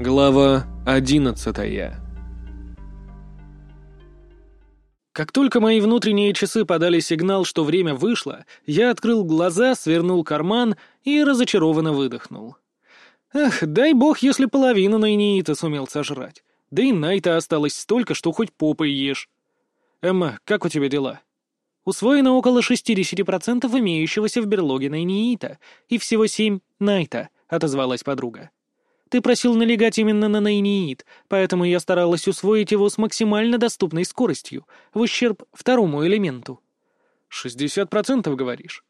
Глава одиннадцатая Как только мои внутренние часы подали сигнал, что время вышло, я открыл глаза, свернул карман и разочарованно выдохнул. Эх, дай бог, если половину Найниита сумел сожрать. Да и Найта осталось столько, что хоть попой ешь. Эмма, как у тебя дела? Усвоено около 60% имеющегося в берлоге Найниита, и всего 7 Найта, отозвалась подруга. Ты просил налегать именно на Найниит, поэтому я старалась усвоить его с максимально доступной скоростью, в ущерб второму элементу. «Шестьдесят процентов, говоришь?»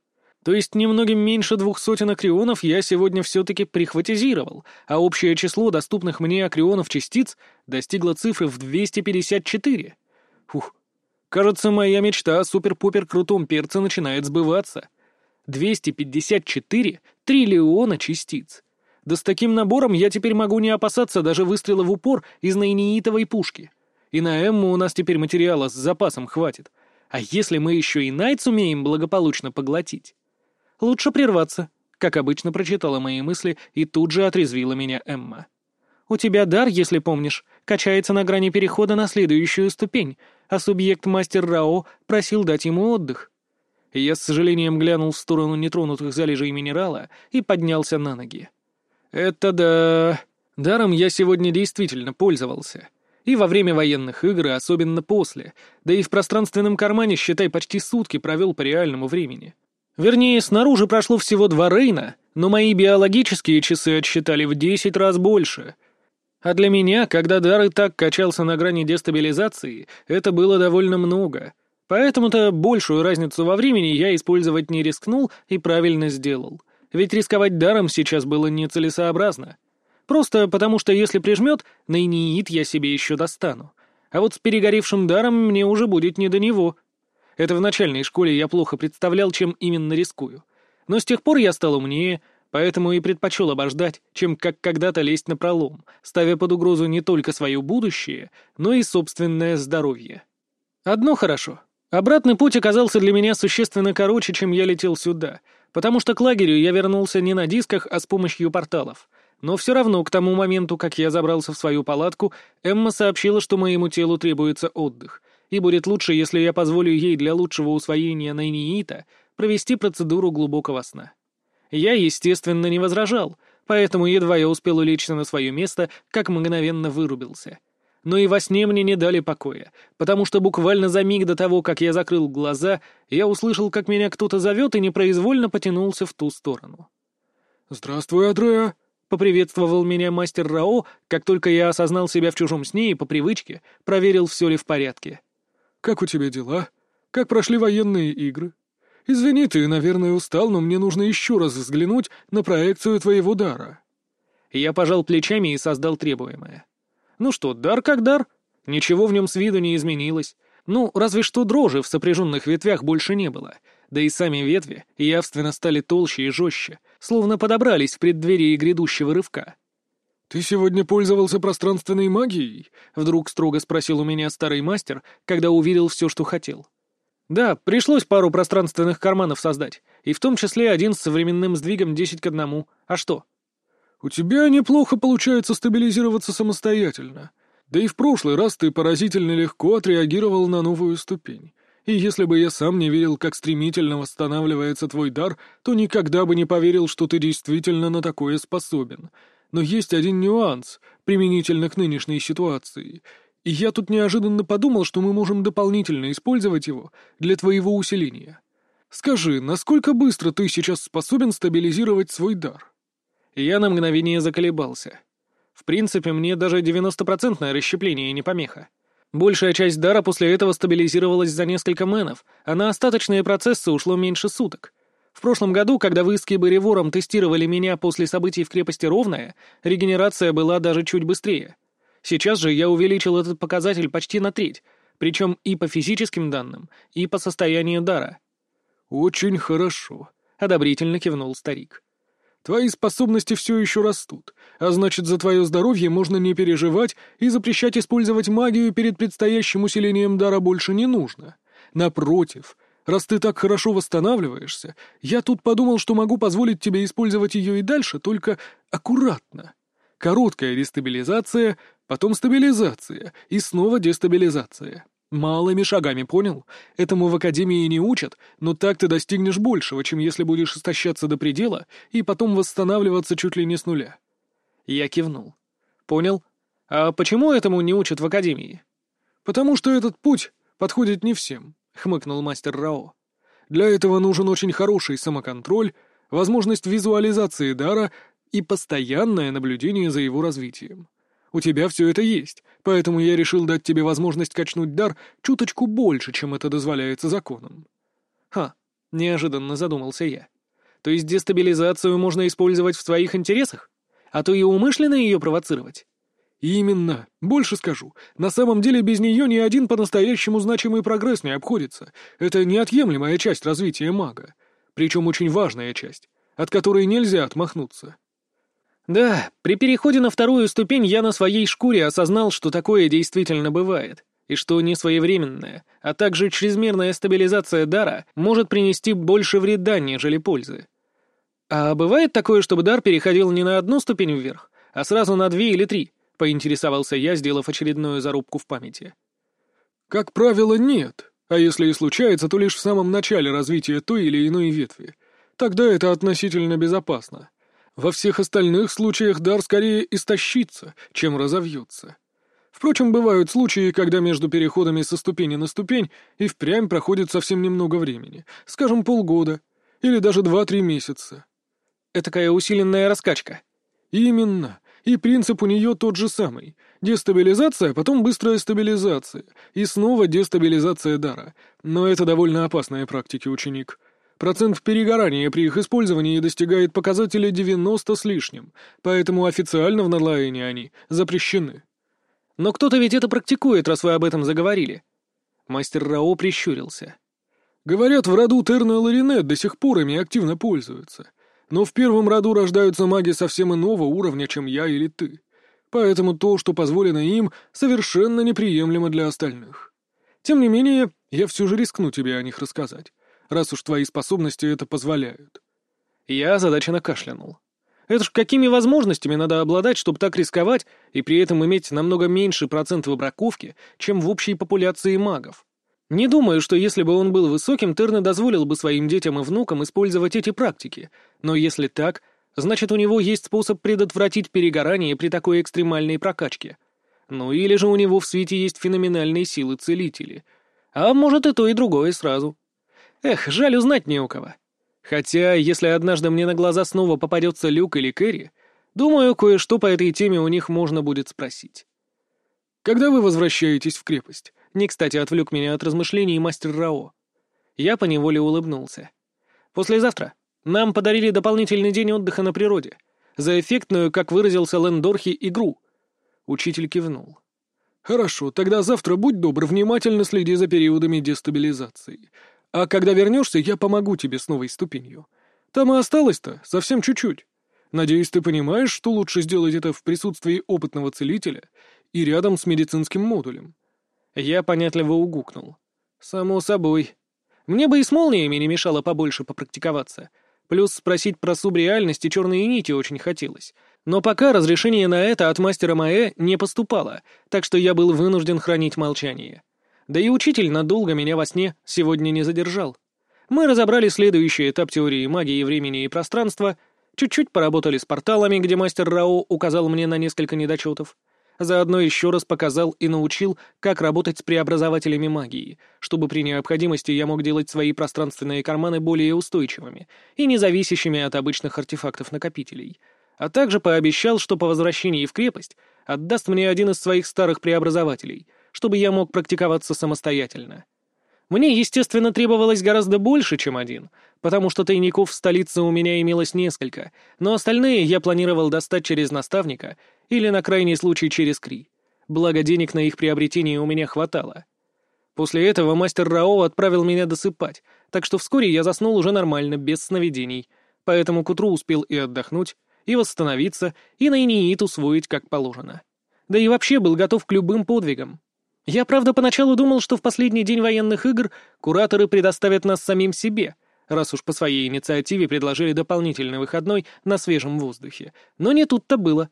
То есть немногим меньше двух сотен акрионов я сегодня все-таки прихватизировал, а общее число доступных мне акрионов частиц достигло цифры в 254. Фух, кажется, моя мечта о супер-пупер крутом перце начинает сбываться. 254 триллиона частиц. Да с таким набором я теперь могу не опасаться даже выстрела в упор из наиниитовой пушки. И на Эмму у нас теперь материала с запасом хватит. А если мы еще и Найт сумеем благополучно поглотить? Лучше прерваться, как обычно прочитала мои мысли и тут же отрезвила меня Эмма. У тебя дар, если помнишь, качается на грани перехода на следующую ступень, а субъект мастер Рао просил дать ему отдых. Я с сожалением глянул в сторону нетронутых залежей минерала и поднялся на ноги. Это да. Даром я сегодня действительно пользовался. И во время военных игр, особенно после. Да и в пространственном кармане, считай, почти сутки провел по реальному времени. Вернее, снаружи прошло всего два Рейна, но мои биологические часы отсчитали в десять раз больше. А для меня, когда дар и так качался на грани дестабилизации, это было довольно много. Поэтому-то большую разницу во времени я использовать не рискнул и правильно сделал ведь рисковать даром сейчас было нецелесообразно. Просто потому, что если прижмет, наиниит я себе еще достану. А вот с перегоревшим даром мне уже будет не до него. Это в начальной школе я плохо представлял, чем именно рискую. Но с тех пор я стал умнее, поэтому и предпочел обождать, чем как когда-то лезть на пролом, ставя под угрозу не только свое будущее, но и собственное здоровье. Одно хорошо. Обратный путь оказался для меня существенно короче, чем я летел сюда — потому что к лагерю я вернулся не на дисках, а с помощью порталов. Но все равно к тому моменту, как я забрался в свою палатку, Эмма сообщила, что моему телу требуется отдых, и будет лучше, если я позволю ей для лучшего усвоения Найниита провести процедуру глубокого сна. Я, естественно, не возражал, поэтому едва я успел улечься на свое место, как мгновенно вырубился — но и во сне мне не дали покоя, потому что буквально за миг до того, как я закрыл глаза, я услышал, как меня кто-то зовет и непроизвольно потянулся в ту сторону. «Здравствуй, Адреа!» — поприветствовал меня мастер Рао, как только я осознал себя в чужом сне и по привычке проверил, все ли в порядке. «Как у тебя дела? Как прошли военные игры? Извини, ты, наверное, устал, но мне нужно еще раз взглянуть на проекцию твоего дара». Я пожал плечами и создал требуемое. Ну что, дар как дар. Ничего в нем с виду не изменилось. Ну, разве что дрожи в сопряженных ветвях больше не было. Да и сами ветви явственно стали толще и жестче, словно подобрались в преддверии грядущего рывка. «Ты сегодня пользовался пространственной магией?» — вдруг строго спросил у меня старый мастер, когда увидел все, что хотел. «Да, пришлось пару пространственных карманов создать, и в том числе один с современным сдвигом 10 к одному. А что?» «У тебя неплохо получается стабилизироваться самостоятельно. Да и в прошлый раз ты поразительно легко отреагировал на новую ступень. И если бы я сам не видел, как стремительно восстанавливается твой дар, то никогда бы не поверил, что ты действительно на такое способен. Но есть один нюанс, применительно к нынешней ситуации. И я тут неожиданно подумал, что мы можем дополнительно использовать его для твоего усиления. Скажи, насколько быстро ты сейчас способен стабилизировать свой дар?» Я на мгновение заколебался. В принципе, мне даже 90-процентное расщепление не помеха. Большая часть дара после этого стабилизировалась за несколько мэнов, а на остаточные процессы ушло меньше суток. В прошлом году, когда вы с Киборевором тестировали меня после событий в крепости Ровная, регенерация была даже чуть быстрее. Сейчас же я увеличил этот показатель почти на треть, причем и по физическим данным, и по состоянию дара. «Очень хорошо», — одобрительно кивнул старик. Твои способности все еще растут, а значит, за твое здоровье можно не переживать и запрещать использовать магию перед предстоящим усилением дара больше не нужно. Напротив, раз ты так хорошо восстанавливаешься, я тут подумал, что могу позволить тебе использовать ее и дальше, только аккуратно. короткая дестабилизация, потом стабилизация и снова дестабилизация. Малыми шагами, понял? Этому в академии не учат, но так ты достигнешь большего, чем если будешь истощаться до предела и потом восстанавливаться чуть ли не с нуля. Я кивнул. Понял. А почему этому не учат в академии? Потому что этот путь подходит не всем, хмыкнул мастер Рао. Для этого нужен очень хороший самоконтроль, возможность визуализации дара и постоянное наблюдение за его развитием. У тебя все это есть, поэтому я решил дать тебе возможность качнуть дар чуточку больше, чем это дозволяется законом». «Ха», — неожиданно задумался я. «То есть дестабилизацию можно использовать в своих интересах? А то и умышленно ее провоцировать?» «Именно. Больше скажу. На самом деле без нее ни один по-настоящему значимый прогресс не обходится. Это неотъемлемая часть развития мага. Причем очень важная часть, от которой нельзя отмахнуться». Да, при переходе на вторую ступень я на своей шкуре осознал, что такое действительно бывает, и что не своевременная, а также чрезмерная стабилизация дара может принести больше вреда, нежели пользы. А бывает такое, чтобы дар переходил не на одну ступень вверх, а сразу на две или три, поинтересовался я, сделав очередную зарубку в памяти. Как правило, нет, а если и случается, то лишь в самом начале развития той или иной ветви. Тогда это относительно безопасно. Во всех остальных случаях дар скорее истощится, чем разовьется. Впрочем, бывают случаи, когда между переходами со ступени на ступень и впрямь проходит совсем немного времени, скажем, полгода или даже два-три месяца. Это такая усиленная раскачка. Именно. И принцип у нее тот же самый. Дестабилизация, потом быстрая стабилизация. И снова дестабилизация дара. Но это довольно опасная практика, ученик. Процент перегорания при их использовании достигает показателя 90 с лишним, поэтому официально в Надлайне они запрещены. Но кто-то ведь это практикует, раз вы об этом заговорили. Мастер Рао прищурился. Говорят, в роду Терна Ларинет до сих пор ими активно пользуются. Но в первом роду рождаются маги совсем иного уровня, чем я или ты. Поэтому то, что позволено им, совершенно неприемлемо для остальных. Тем не менее, я все же рискну тебе о них рассказать раз уж твои способности это позволяют». Я озадаченно кашлянул. Это ж какими возможностями надо обладать, чтобы так рисковать и при этом иметь намного меньше процент выбраковки, чем в общей популяции магов? Не думаю, что если бы он был высоким, Терна дозволил бы своим детям и внукам использовать эти практики, но если так, значит у него есть способ предотвратить перегорание при такой экстремальной прокачке. Ну или же у него в свете есть феноменальные силы целители. А может и то, и другое сразу. Эх, жаль узнать не у кого. Хотя, если однажды мне на глаза снова попадется Люк или Кэрри, думаю, кое-что по этой теме у них можно будет спросить. «Когда вы возвращаетесь в крепость?» Не кстати отвлек меня от размышлений мастер Рао. Я поневоле улыбнулся. «Послезавтра. Нам подарили дополнительный день отдыха на природе. За эффектную, как выразился Лендорхи, игру». Учитель кивнул. «Хорошо, тогда завтра будь добр, внимательно следи за периодами дестабилизации. А когда вернешься, я помогу тебе с новой ступенью. Там и осталось-то совсем чуть-чуть. Надеюсь, ты понимаешь, что лучше сделать это в присутствии опытного целителя и рядом с медицинским модулем». Я понятливо угукнул. «Само собой. Мне бы и с молниями не мешало побольше попрактиковаться. Плюс спросить про субреальность и черные нити очень хотелось. Но пока разрешение на это от мастера Маэ не поступало, так что я был вынужден хранить молчание. Да и учитель надолго меня во сне сегодня не задержал. Мы разобрали следующий этап теории магии времени и пространства, чуть-чуть поработали с порталами, где мастер Рао указал мне на несколько недочетов. Заодно еще раз показал и научил, как работать с преобразователями магии, чтобы при необходимости я мог делать свои пространственные карманы более устойчивыми и независящими от обычных артефактов-накопителей. А также пообещал, что по возвращении в крепость отдаст мне один из своих старых преобразователей — чтобы я мог практиковаться самостоятельно. Мне, естественно, требовалось гораздо больше, чем один, потому что тайников в столице у меня имелось несколько, но остальные я планировал достать через наставника или, на крайний случай, через Кри. Благо, денег на их приобретение у меня хватало. После этого мастер Рао отправил меня досыпать, так что вскоре я заснул уже нормально, без сновидений, поэтому к утру успел и отдохнуть, и восстановиться, и на Иниит усвоить как положено. Да и вообще был готов к любым подвигам. Я, правда, поначалу думал, что в последний день военных игр кураторы предоставят нас самим себе, раз уж по своей инициативе предложили дополнительный выходной на свежем воздухе. Но не тут-то было.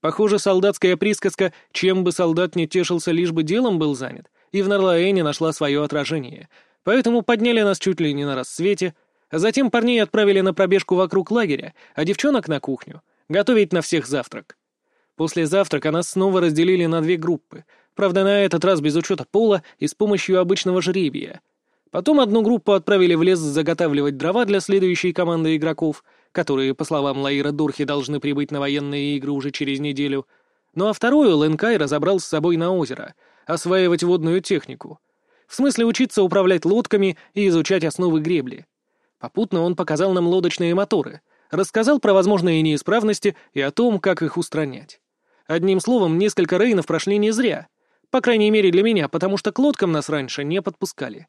Похоже, солдатская присказка «чем бы солдат не тешился, лишь бы делом был занят» и в Нарлаэне нашла свое отражение, поэтому подняли нас чуть ли не на рассвете, а затем парней отправили на пробежку вокруг лагеря, а девчонок на кухню, готовить на всех завтрак. После завтрака нас снова разделили на две группы, правда, на этот раз без учета пола и с помощью обычного жребия. Потом одну группу отправили в лес заготавливать дрова для следующей команды игроков, которые, по словам Лаира Дурхи, должны прибыть на военные игры уже через неделю. Ну а вторую Лэнкай разобрал с собой на озеро, осваивать водную технику. В смысле учиться управлять лодками и изучать основы гребли. Попутно он показал нам лодочные моторы, рассказал про возможные неисправности и о том, как их устранять. Одним словом, несколько рейнов прошли не зря. По крайней мере для меня, потому что к лодкам нас раньше не подпускали.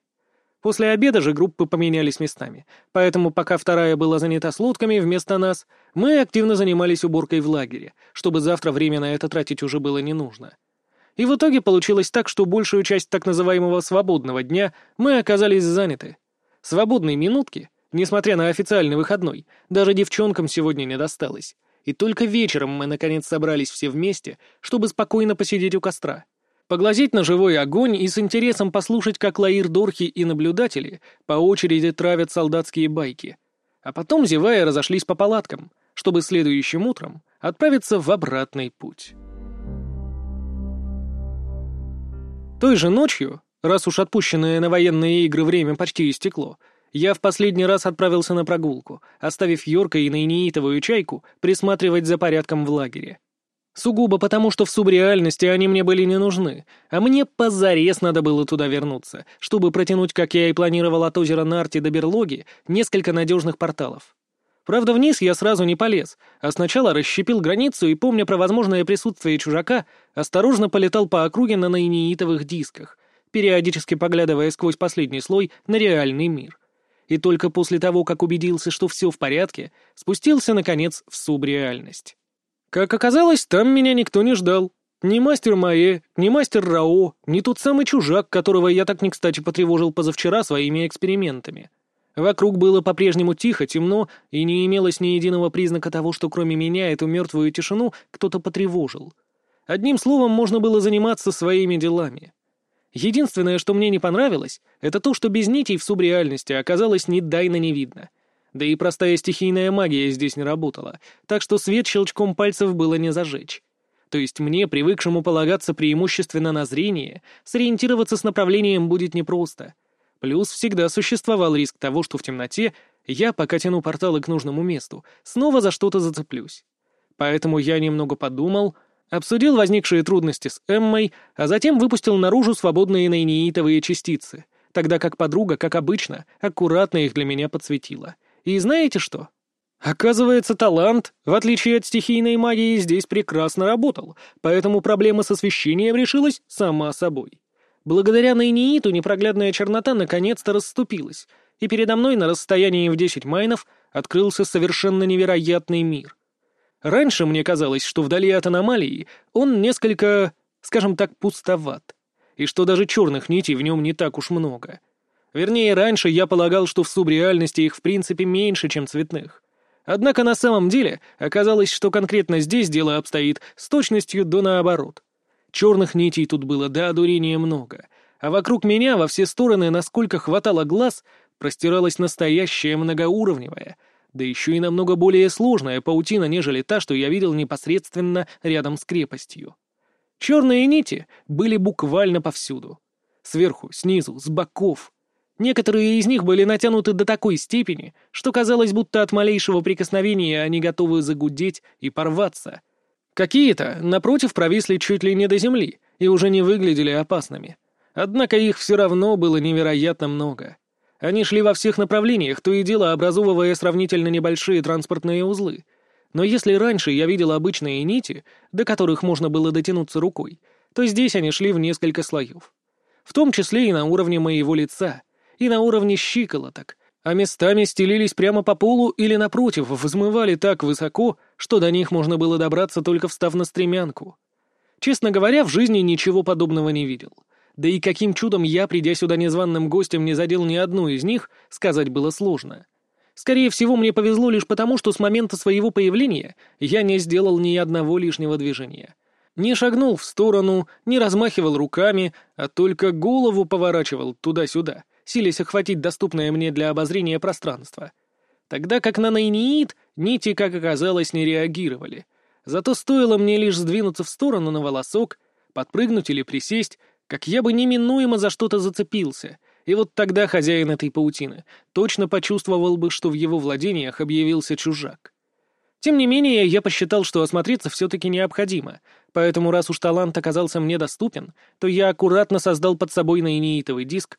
После обеда же группы поменялись местами, поэтому пока вторая была занята с лодками вместо нас, мы активно занимались уборкой в лагере, чтобы завтра время на это тратить уже было не нужно. И в итоге получилось так, что большую часть так называемого «свободного дня» мы оказались заняты. Свободные минутки, несмотря на официальный выходной, даже девчонкам сегодня не досталось. И только вечером мы наконец собрались все вместе, чтобы спокойно посидеть у костра поглазеть на живой огонь и с интересом послушать, как Лаир Дорхи и наблюдатели по очереди травят солдатские байки. А потом, зевая, разошлись по палаткам, чтобы следующим утром отправиться в обратный путь. Той же ночью, раз уж отпущенное на военные игры время почти истекло, я в последний раз отправился на прогулку, оставив Йорка и Найнеитовую чайку присматривать за порядком в лагере. Сугубо потому, что в субреальности они мне были не нужны, а мне позарез надо было туда вернуться, чтобы протянуть, как я и планировал от озера Нарти до берлоги, несколько надежных порталов. Правда, вниз я сразу не полез, а сначала расщепил границу и, помня про возможное присутствие чужака, осторожно полетал по округе на наиниитовых дисках, периодически поглядывая сквозь последний слой на реальный мир. И только после того, как убедился, что все в порядке, спустился, наконец, в субреальность. Как оказалось, там меня никто не ждал. Ни мастер Маэ, ни мастер Рао, ни тот самый чужак, которого я так не кстати потревожил позавчера своими экспериментами. Вокруг было по-прежнему тихо, темно, и не имелось ни единого признака того, что кроме меня эту мертвую тишину кто-то потревожил. Одним словом, можно было заниматься своими делами. Единственное, что мне не понравилось, это то, что без нитей в субреальности оказалось ни дайно не видно. Да и простая стихийная магия здесь не работала, так что свет щелчком пальцев было не зажечь. То есть мне, привыкшему полагаться преимущественно на зрение, сориентироваться с направлением будет непросто. Плюс всегда существовал риск того, что в темноте я, пока тяну порталы к нужному месту, снова за что-то зацеплюсь. Поэтому я немного подумал, обсудил возникшие трудности с Эммой, а затем выпустил наружу свободные наиниитовые частицы, тогда как подруга, как обычно, аккуратно их для меня подсветила — и знаете что? Оказывается, талант, в отличие от стихийной магии, здесь прекрасно работал, поэтому проблема с освещением решилась сама собой. Благодаря Найнииту непроглядная чернота наконец-то расступилась, и передо мной на расстоянии в 10 майнов открылся совершенно невероятный мир. Раньше мне казалось, что вдали от аномалии он несколько, скажем так, пустоват, и что даже черных нитей в нем не так уж много. Вернее, раньше я полагал, что в субреальности их в принципе меньше, чем цветных. Однако на самом деле оказалось, что конкретно здесь дело обстоит с точностью до наоборот. Черных нитей тут было до одурения много, а вокруг меня во все стороны, насколько хватало глаз, простиралась настоящая многоуровневая, да еще и намного более сложная паутина, нежели та, что я видел непосредственно рядом с крепостью. Черные нити были буквально повсюду. Сверху, снизу, с боков — Некоторые из них были натянуты до такой степени, что казалось, будто от малейшего прикосновения они готовы загудеть и порваться. Какие-то, напротив, провисли чуть ли не до земли и уже не выглядели опасными. Однако их все равно было невероятно много. Они шли во всех направлениях, то и дело образовывая сравнительно небольшие транспортные узлы. Но если раньше я видел обычные нити, до которых можно было дотянуться рукой, то здесь они шли в несколько слоев. В том числе и на уровне моего лица — и на уровне щиколоток, а местами стелились прямо по полу или, напротив, взмывали так высоко, что до них можно было добраться, только встав на стремянку. Честно говоря, в жизни ничего подобного не видел. Да и каким чудом я, придя сюда незваным гостем, не задел ни одну из них, сказать было сложно. Скорее всего, мне повезло лишь потому, что с момента своего появления я не сделал ни одного лишнего движения. Не шагнул в сторону, не размахивал руками, а только голову поворачивал туда-сюда, силясь охватить доступное мне для обозрения пространство. Тогда как на Найниит нити, как оказалось, не реагировали. Зато стоило мне лишь сдвинуться в сторону на волосок, подпрыгнуть или присесть, как я бы неминуемо за что-то зацепился, и вот тогда хозяин этой паутины точно почувствовал бы, что в его владениях объявился чужак. Тем не менее, я посчитал, что осмотреться все-таки необходимо, поэтому раз уж талант оказался мне доступен, то я аккуратно создал под собой наиниитовый диск,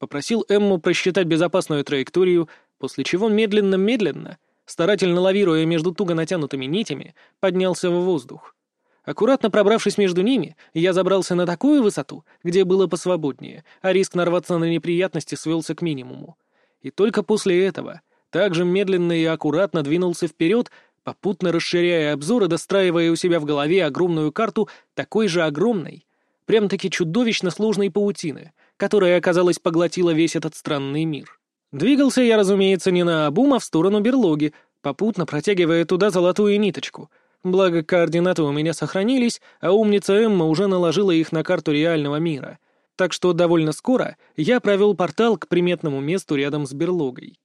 попросил Эмму просчитать безопасную траекторию, после чего медленно-медленно, старательно лавируя между туго натянутыми нитями, поднялся в воздух. Аккуратно пробравшись между ними, я забрался на такую высоту, где было посвободнее, а риск нарваться на неприятности свелся к минимуму. И только после этого также медленно и аккуратно двинулся вперед, попутно расширяя обзор и достраивая у себя в голове огромную карту такой же огромной, прям-таки чудовищно сложной паутины, которая, оказалось, поглотила весь этот странный мир. Двигался я, разумеется, не на обум, а в сторону берлоги, попутно протягивая туда золотую ниточку — Благо, координаты у меня сохранились, а умница Эмма уже наложила их на карту реального мира. Так что довольно скоро я провел портал к приметному месту рядом с берлогой.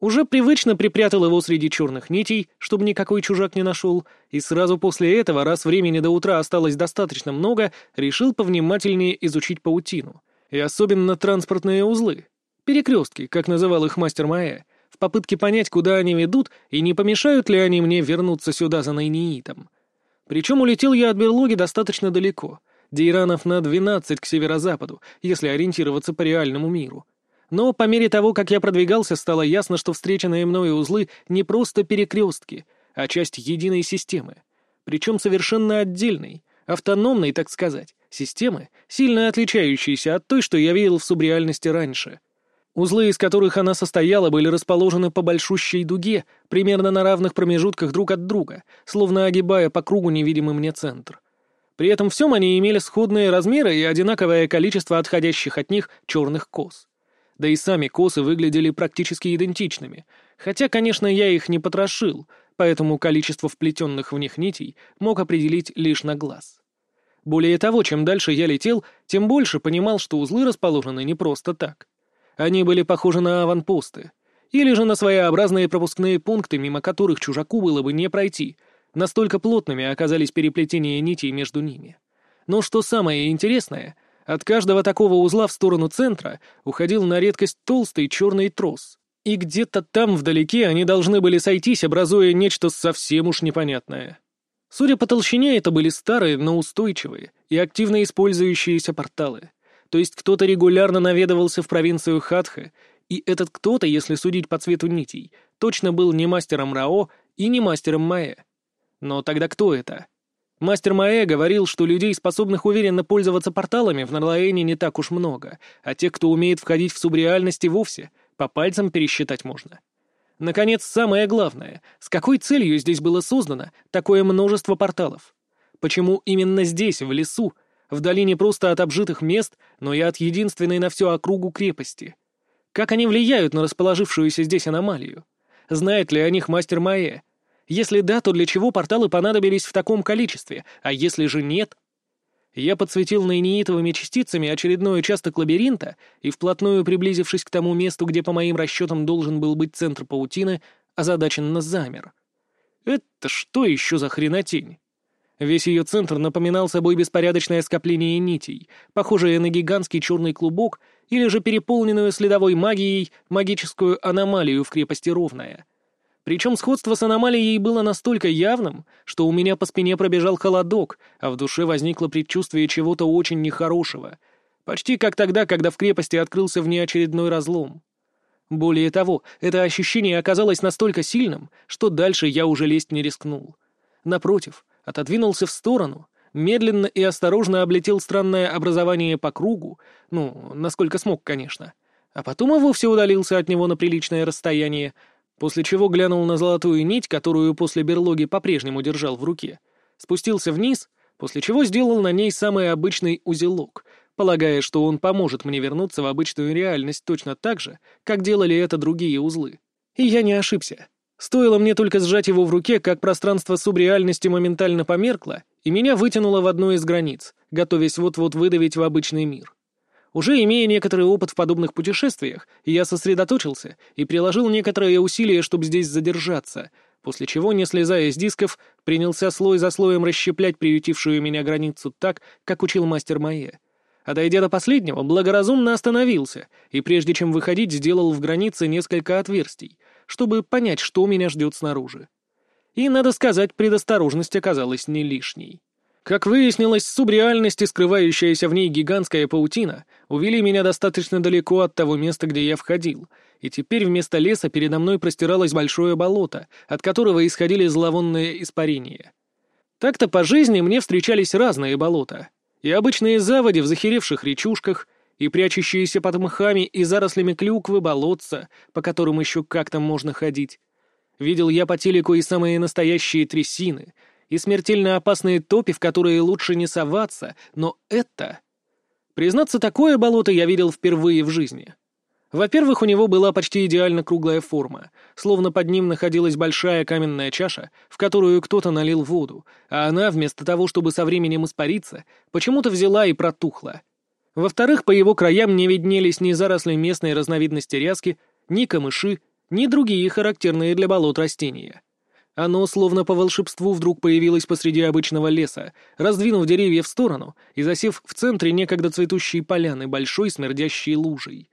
Уже привычно припрятал его среди черных нитей, чтобы никакой чужак не нашел, и сразу после этого, раз времени до утра осталось достаточно много, решил повнимательнее изучить паутину. И особенно транспортные узлы. Перекрестки, как называл их мастер Маэ, в попытке понять, куда они ведут, и не помешают ли они мне вернуться сюда за Найниитом. Причем улетел я от берлоги достаточно далеко, дейранов на 12 к северо-западу, если ориентироваться по реальному миру. Но по мере того, как я продвигался, стало ясно, что встреченные мною узлы не просто перекрестки, а часть единой системы. Причем совершенно отдельной, автономной, так сказать, системы, сильно отличающейся от той, что я видел в субреальности раньше — Узлы, из которых она состояла, были расположены по большущей дуге, примерно на равных промежутках друг от друга, словно огибая по кругу невидимый мне центр. При этом всем они имели сходные размеры и одинаковое количество отходящих от них черных кос. Да и сами косы выглядели практически идентичными, хотя, конечно, я их не потрошил, поэтому количество вплетенных в них нитей мог определить лишь на глаз. Более того, чем дальше я летел, тем больше понимал, что узлы расположены не просто так. Они были похожи на аванпосты. Или же на своеобразные пропускные пункты, мимо которых чужаку было бы не пройти. Настолько плотными оказались переплетения нитей между ними. Но что самое интересное, от каждого такого узла в сторону центра уходил на редкость толстый черный трос. И где-то там вдалеке они должны были сойтись, образуя нечто совсем уж непонятное. Судя по толщине, это были старые, но устойчивые и активно использующиеся порталы — то есть кто-то регулярно наведывался в провинцию Хатха, и этот кто-то, если судить по цвету нитей, точно был не мастером Рао и не мастером Маэ. Но тогда кто это? Мастер Маэ говорил, что людей, способных уверенно пользоваться порталами, в Нарлаэне не так уж много, а тех, кто умеет входить в субреальности вовсе, по пальцам пересчитать можно. Наконец, самое главное, с какой целью здесь было создано такое множество порталов? Почему именно здесь, в лесу, вдали не просто от обжитых мест, но и от единственной на всю округу крепости. Как они влияют на расположившуюся здесь аномалию? Знает ли о них мастер Майя? Если да, то для чего порталы понадобились в таком количестве, а если же нет? Я подсветил наиниитовыми частицами очередной участок лабиринта и, вплотную приблизившись к тому месту, где, по моим расчетам, должен был быть центр паутины, озадаченно замер. Это что еще за хренотень? Весь ее центр напоминал собой беспорядочное скопление нитей, похожее на гигантский черный клубок или же переполненную следовой магией магическую аномалию в крепости Ровная. Причем сходство с аномалией было настолько явным, что у меня по спине пробежал холодок, а в душе возникло предчувствие чего-то очень нехорошего. Почти как тогда, когда в крепости открылся внеочередной разлом. Более того, это ощущение оказалось настолько сильным, что дальше я уже лезть не рискнул. Напротив, отодвинулся в сторону, медленно и осторожно облетел странное образование по кругу, ну, насколько смог, конечно, а потом и вовсе удалился от него на приличное расстояние, после чего глянул на золотую нить, которую после берлоги по-прежнему держал в руке, спустился вниз, после чего сделал на ней самый обычный узелок, полагая, что он поможет мне вернуться в обычную реальность точно так же, как делали это другие узлы. И я не ошибся. Стоило мне только сжать его в руке, как пространство субреальности моментально померкло, и меня вытянуло в одну из границ, готовясь вот-вот выдавить в обычный мир. Уже имея некоторый опыт в подобных путешествиях, я сосредоточился и приложил некоторые усилия, чтобы здесь задержаться, после чего, не слезая с дисков, принялся слой за слоем расщеплять приютившую меня границу так, как учил мастер Майе. А дойдя до последнего, благоразумно остановился, и прежде чем выходить, сделал в границе несколько отверстий, чтобы понять, что меня ждет снаружи. И, надо сказать, предосторожность оказалась не лишней. Как выяснилось, субреальность и скрывающаяся в ней гигантская паутина увели меня достаточно далеко от того места, где я входил, и теперь вместо леса передо мной простиралось большое болото, от которого исходили зловонные испарения. Так-то по жизни мне встречались разные болота, и обычные заводи в захеревших речушках, и прячущиеся под мхами и зарослями клюквы болотца, по которым еще как-то можно ходить. Видел я по телеку и самые настоящие трясины, и смертельно опасные топи, в которые лучше не соваться, но это... Признаться, такое болото я видел впервые в жизни. Во-первых, у него была почти идеально круглая форма, словно под ним находилась большая каменная чаша, в которую кто-то налил воду, а она, вместо того, чтобы со временем испариться, почему-то взяла и протухла. Во-вторых, по его краям не виднелись ни заросли местной разновидности ряски, ни камыши, ни другие характерные для болот растения. Оно, словно по волшебству, вдруг появилось посреди обычного леса, раздвинув деревья в сторону и засев в центре некогда цветущей поляны большой смердящей лужей.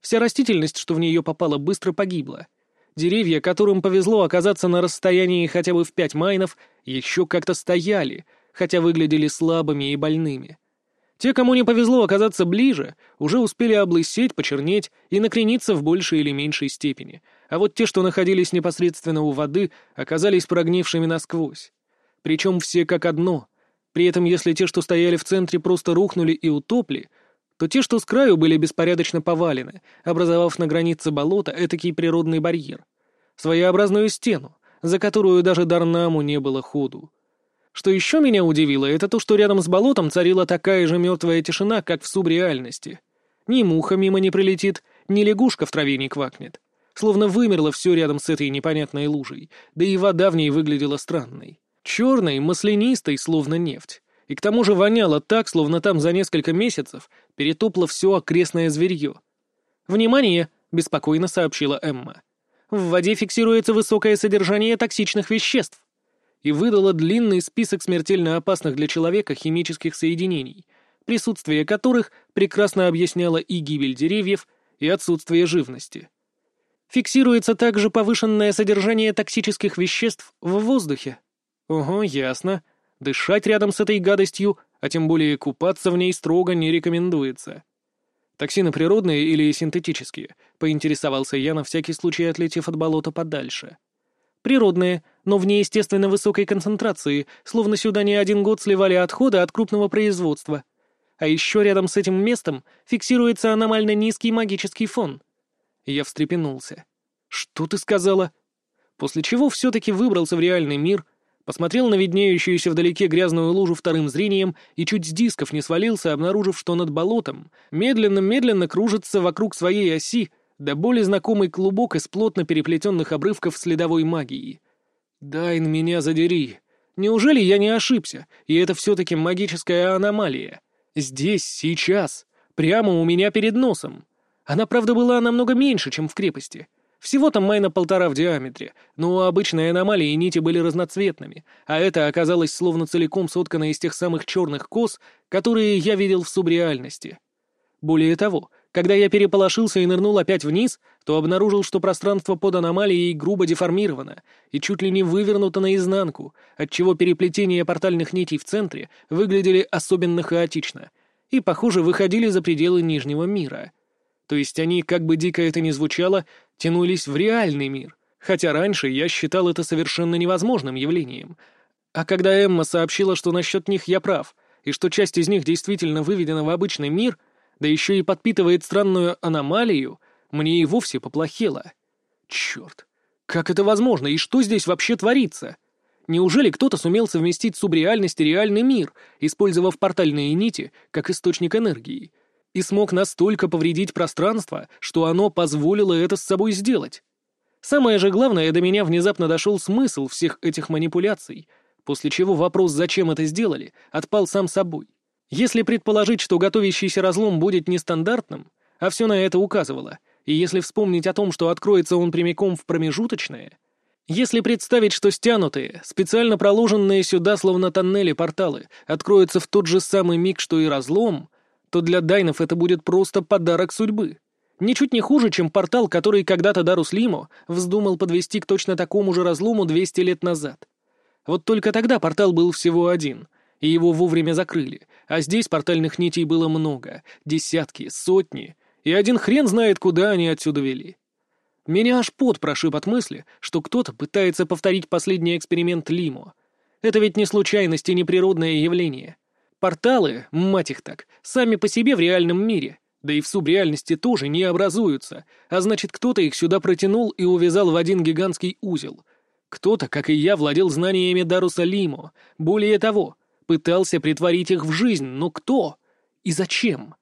Вся растительность, что в нее попала, быстро погибла. Деревья, которым повезло оказаться на расстоянии хотя бы в пять майнов, еще как-то стояли, хотя выглядели слабыми и больными. Те, кому не повезло оказаться ближе, уже успели облысеть, почернеть и накрениться в большей или меньшей степени, а вот те, что находились непосредственно у воды, оказались прогнившими насквозь. Причем все как одно. При этом, если те, что стояли в центре, просто рухнули и утопли, то те, что с краю, были беспорядочно повалены, образовав на границе болота этакий природный барьер. Своеобразную стену, за которую даже Дарнаму не было ходу. Что еще меня удивило, это то, что рядом с болотом царила такая же мертвая тишина, как в субреальности. Ни муха мимо не прилетит, ни лягушка в траве не квакнет. Словно вымерло все рядом с этой непонятной лужей, да и вода в ней выглядела странной. Черной, маслянистой, словно нефть. И к тому же воняло так, словно там за несколько месяцев перетопло все окрестное зверье. «Внимание!» — беспокойно сообщила Эмма. «В воде фиксируется высокое содержание токсичных веществ и выдала длинный список смертельно опасных для человека химических соединений, присутствие которых прекрасно объясняло и гибель деревьев, и отсутствие живности. Фиксируется также повышенное содержание токсических веществ в воздухе. Ого, ясно. Дышать рядом с этой гадостью, а тем более купаться в ней строго не рекомендуется. Токсины природные или синтетические, поинтересовался я на всякий случай, отлетев от болота подальше. Природные, но в неестественно высокой концентрации, словно сюда не один год сливали отходы от крупного производства. А еще рядом с этим местом фиксируется аномально низкий магический фон. Я встрепенулся. «Что ты сказала?» После чего все-таки выбрался в реальный мир, посмотрел на виднеющуюся вдалеке грязную лужу вторым зрением и чуть с дисков не свалился, обнаружив, что над болотом медленно-медленно кружится вокруг своей оси до боли знакомый клубок из плотно переплетенных обрывков следовой магии. «Дайн, меня задери! Неужели я не ошибся, и это все-таки магическая аномалия? Здесь, сейчас, прямо у меня перед носом. Она, правда, была намного меньше, чем в крепости. Всего там майна полтора в диаметре, но у обычной аномалии нити были разноцветными, а это оказалось словно целиком соткано из тех самых черных кос, которые я видел в субреальности. Более того, когда я переполошился и нырнул опять вниз, то обнаружил, что пространство под аномалией грубо деформировано и чуть ли не вывернуто наизнанку, отчего переплетения портальных нитей в центре выглядели особенно хаотично и, похоже, выходили за пределы Нижнего мира. То есть они, как бы дико это ни звучало, тянулись в реальный мир, хотя раньше я считал это совершенно невозможным явлением. А когда Эмма сообщила, что насчет них я прав, и что часть из них действительно выведена в обычный мир — да еще и подпитывает странную аномалию, мне и вовсе поплохело. Черт, как это возможно и что здесь вообще творится? Неужели кто-то сумел совместить субреальность и реальный мир, использовав портальные нити как источник энергии, и смог настолько повредить пространство, что оно позволило это с собой сделать? Самое же главное, до меня внезапно дошел смысл всех этих манипуляций, после чего вопрос, зачем это сделали, отпал сам собой. Если предположить, что готовящийся разлом будет нестандартным, а все на это указывало, и если вспомнить о том, что откроется он прямиком в промежуточное, если представить, что стянутые, специально проложенные сюда словно тоннели порталы, откроются в тот же самый миг, что и разлом, то для Дайнов это будет просто подарок судьбы. Ничуть не хуже, чем портал, который когда-то Дарус Лимо вздумал подвести к точно такому же разлому 200 лет назад. Вот только тогда портал был всего один, и его вовремя закрыли, а здесь портальных нитей было много, десятки, сотни, и один хрен знает, куда они отсюда вели. Меня аж пот прошиб от мысли, что кто-то пытается повторить последний эксперимент Лимо. Это ведь не случайность и не природное явление. Порталы, мать их так, сами по себе в реальном мире, да и в субреальности тоже не образуются, а значит, кто-то их сюда протянул и увязал в один гигантский узел. Кто-то, как и я, владел знаниями Даруса Лимо. Более того, пытался притворить их в жизнь, но кто и зачем?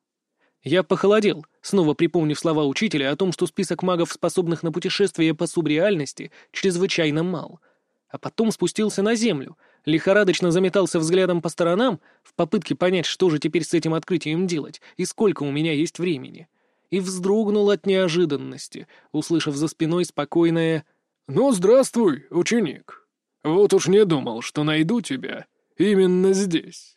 Я похолодел, снова припомнив слова учителя о том, что список магов, способных на путешествие по субреальности, чрезвычайно мал. А потом спустился на землю, лихорадочно заметался взглядом по сторонам в попытке понять, что же теперь с этим открытием делать и сколько у меня есть времени. И вздрогнул от неожиданности, услышав за спиной спокойное «Ну, здравствуй, ученик. Вот уж не думал, что найду тебя именно здесь».